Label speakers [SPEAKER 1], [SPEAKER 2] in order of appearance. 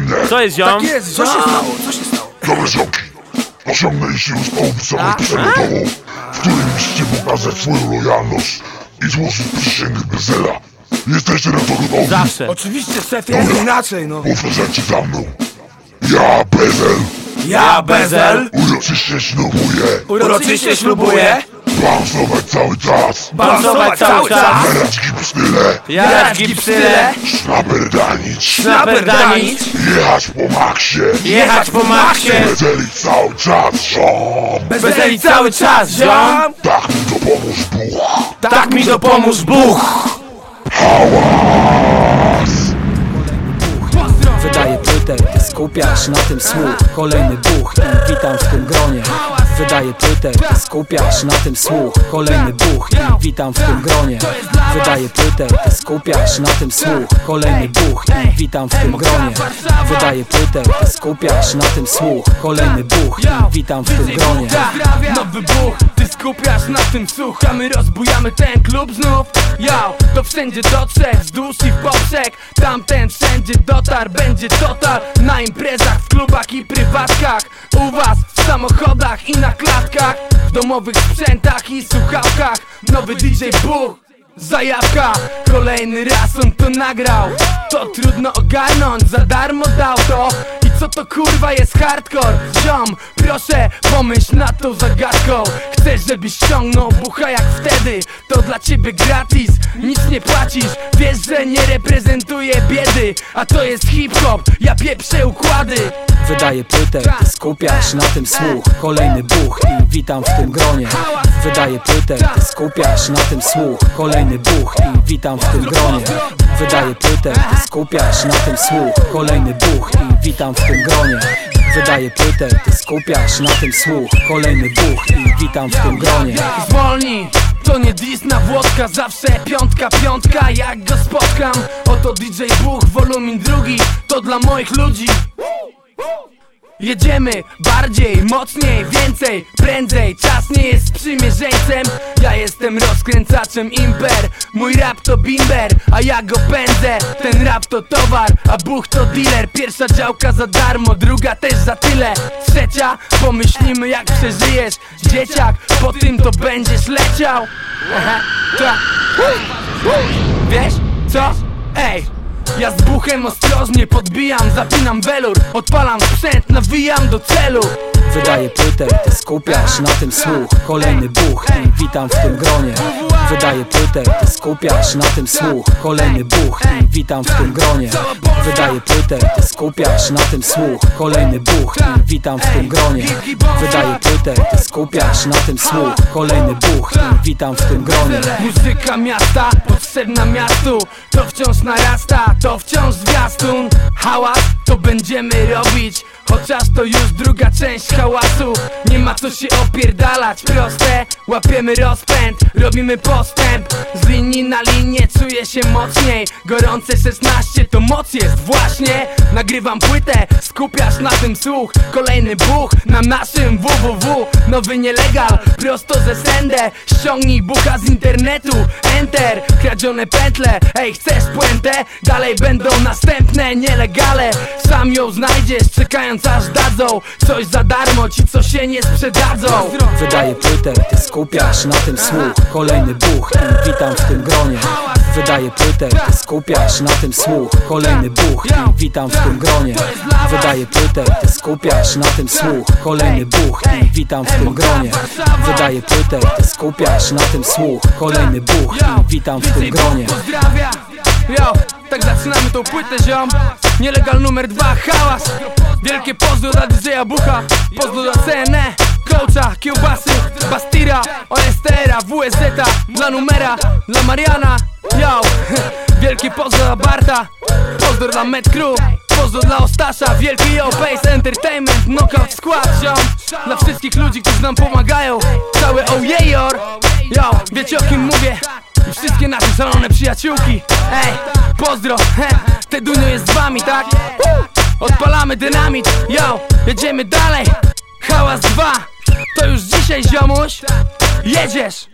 [SPEAKER 1] mnie!
[SPEAKER 2] Co jest ziom?
[SPEAKER 3] Tak jest, co się stało? Co się stało?
[SPEAKER 1] Dobre ziomki, osiągnęliście już połów samoprzemytową, w którym musicie pokazać swoją lojalność i złożyć przysięgę Bezela. Jesteście na to gotowi?
[SPEAKER 2] Zawsze.
[SPEAKER 3] Oczywiście, szefie, inaczej, no.
[SPEAKER 1] Powtarzacie za mną. Ja, Bezel,
[SPEAKER 3] Ja, Bezel,
[SPEAKER 1] uroczyście ślubuję
[SPEAKER 3] uroczyście ślubuję
[SPEAKER 1] balansować cały czas,
[SPEAKER 3] balansować cały czas,
[SPEAKER 1] jarać gipstyle,
[SPEAKER 2] Jarać gipsyle,
[SPEAKER 1] szlaberdanić,
[SPEAKER 2] szlaperdanić,
[SPEAKER 1] jechać po maksie,
[SPEAKER 2] jechać po maksie,
[SPEAKER 1] bezelić cały czas, ziom.
[SPEAKER 2] bezeli cały czas, ziom.
[SPEAKER 1] Tak mi dopomóż Bóg.
[SPEAKER 2] Tak mi dopomóż Bóg.
[SPEAKER 4] Wydaje płytę, ty skupiasz na tym słuch Kolejny buch i witam w tym gronie Wydaje płytę, skupiasz na tym słuch. Kolejny buch i witam w tym gronie. Wydaje płytę, skupiasz na tym słuch. Kolejny buch i witam w tym gronie. Wydaje płytę, skupiasz na tym słuch. Kolejny buch i witam w tym gronie.
[SPEAKER 5] Nowy buch, ty skupiasz na tym słuch. A my rozbujamy ten klub znów. Yo, to wszędzie dotrze, wzdłuż i w poprzek. Tamten wszędzie dotar, będzie total. Na imprezach, w klubach i prywatkach. U was, samochodach i na klatkach W domowych sprzętach i słuchawkach. Nowy DJ Buch Zajawka, kolejny raz on to nagrał. To trudno ogarnąć, za darmo dał to co to kurwa jest hardcore? Ziom, proszę pomyśl nad tą zagadką. Chcesz żebyś ściągnął bucha jak wtedy? To dla ciebie gratis, nic nie płacisz. Wiesz, że nie reprezentuje biedy A to jest hip-hop, ja pieprzę układy.
[SPEAKER 4] Wydaje płytę, ty skupiasz na tym słuch. Kolejny buch i witam w tym gronie. Wydaje płytę, ty skupiasz na tym słuch. Kolejny buch i witam w tym gronie. Wydaje płytę, ty skupiasz na tym słuch. Kolejny buch i witam w tym gronie Wydaje płytę, ty skupiasz na tym słuch. Kolejny buch i witam w tym gronie.
[SPEAKER 5] Zwolnij, to nie dis na Włodka Zawsze piątka, piątka, jak go spotkam. Oto DJ Buch, wolumin drugi To dla moich ludzi Jedziemy bardziej, mocniej, więcej, prędzej. Czas nie jest sprzymierzeńcem Ja jestem rozkręcaczem imper. Mój rap to bimber, a ja go pędzę. Ten rap to towar, a buch to dealer. Pierwsza działka za darmo, druga też za tyle. Trzecia, pomyślimy jak przeżyjesz Dzieciak, po tym to będziesz leciał. Aha, ta. Wiesz co? Ej ja z buchem ostrożnie podbijam, zapinam welur Odpalam sprzęt, nawijam do celu
[SPEAKER 4] Wydaje płytę, ty skupiasz na tym słuch. Kolejny buch i witam w tym gronie. Wydaje płytę, ty skupiasz na tym słuch. Kolejny buch i witam w tym gronie. Wydaje płytę, ty skupiasz na tym słuch. Kolejny buch i witam w tym gronie. Wydaje płytę, ty skupiasz na tym słuch. Kolejny buch i witam w tym gronie.
[SPEAKER 5] Muzyka miasta, potrzebna miastu. To wciąż narasta, to wciąż zwiastun. Hałas, to będziemy robić Chociaż to już druga część hałasu Nie ma co się opierdalać, proste Łapiemy rozpęd, robimy postęp. Z linii na linię czuję się mocniej. Gorące 16 to moc jest właśnie. Nagrywam płytę, skupiasz na tym słuch. Kolejny buch na naszym www Nowy nielegal, prosto ze sendę. Ściągnij bucha z internetu. Enter, kradzione pętle Ej, chcesz puentę? Dalej będą następne nielegale. Sam ją znajdziesz, czekając aż dadzą. Coś za darmo, ci co się nie sprzedadzą.
[SPEAKER 4] Wydaje płytę, ty skupiasz na tym słuch Kolejny buch i witam w tym gronie Wydaje płytę, skupiasz na tym słuch. Kolejny buch i witam w tym gronie. Wydaje płytę, ty skupiasz na tym słuch. Kolejny buch i witam w tym gronie. Wydaje płytę, ty skupiasz na tym słuch. Kolejny buch i witam w tym gronie.
[SPEAKER 5] Yo, tak zaczynamy tą płytę ziom. Nielegal numer dwa, hałas. Wielkie pozdro dla DJ-a Bucha Pozdro dla CNE, Coacha, Kiełbasy Bastira, Orestera, WSZ Dla numera, dla Mariana Yo, wielkie pozdro dla Barta Pozdro dla Met Crew Pozdro dla Ostasza, wielki Yo Base Entertainment Knockout Squad, ziom Dla wszystkich ludzi, którzy nam pomagają Całe Ojejor Yo, wiecie o kim mówię? I wszystkie nasze szalone przyjaciółki. Ej, pozdro, he, te dunio jest z wami, tak? Odpalamy dynamit, yo, jedziemy dalej. Hałas 2, to już dzisiaj ziomuś Jedziesz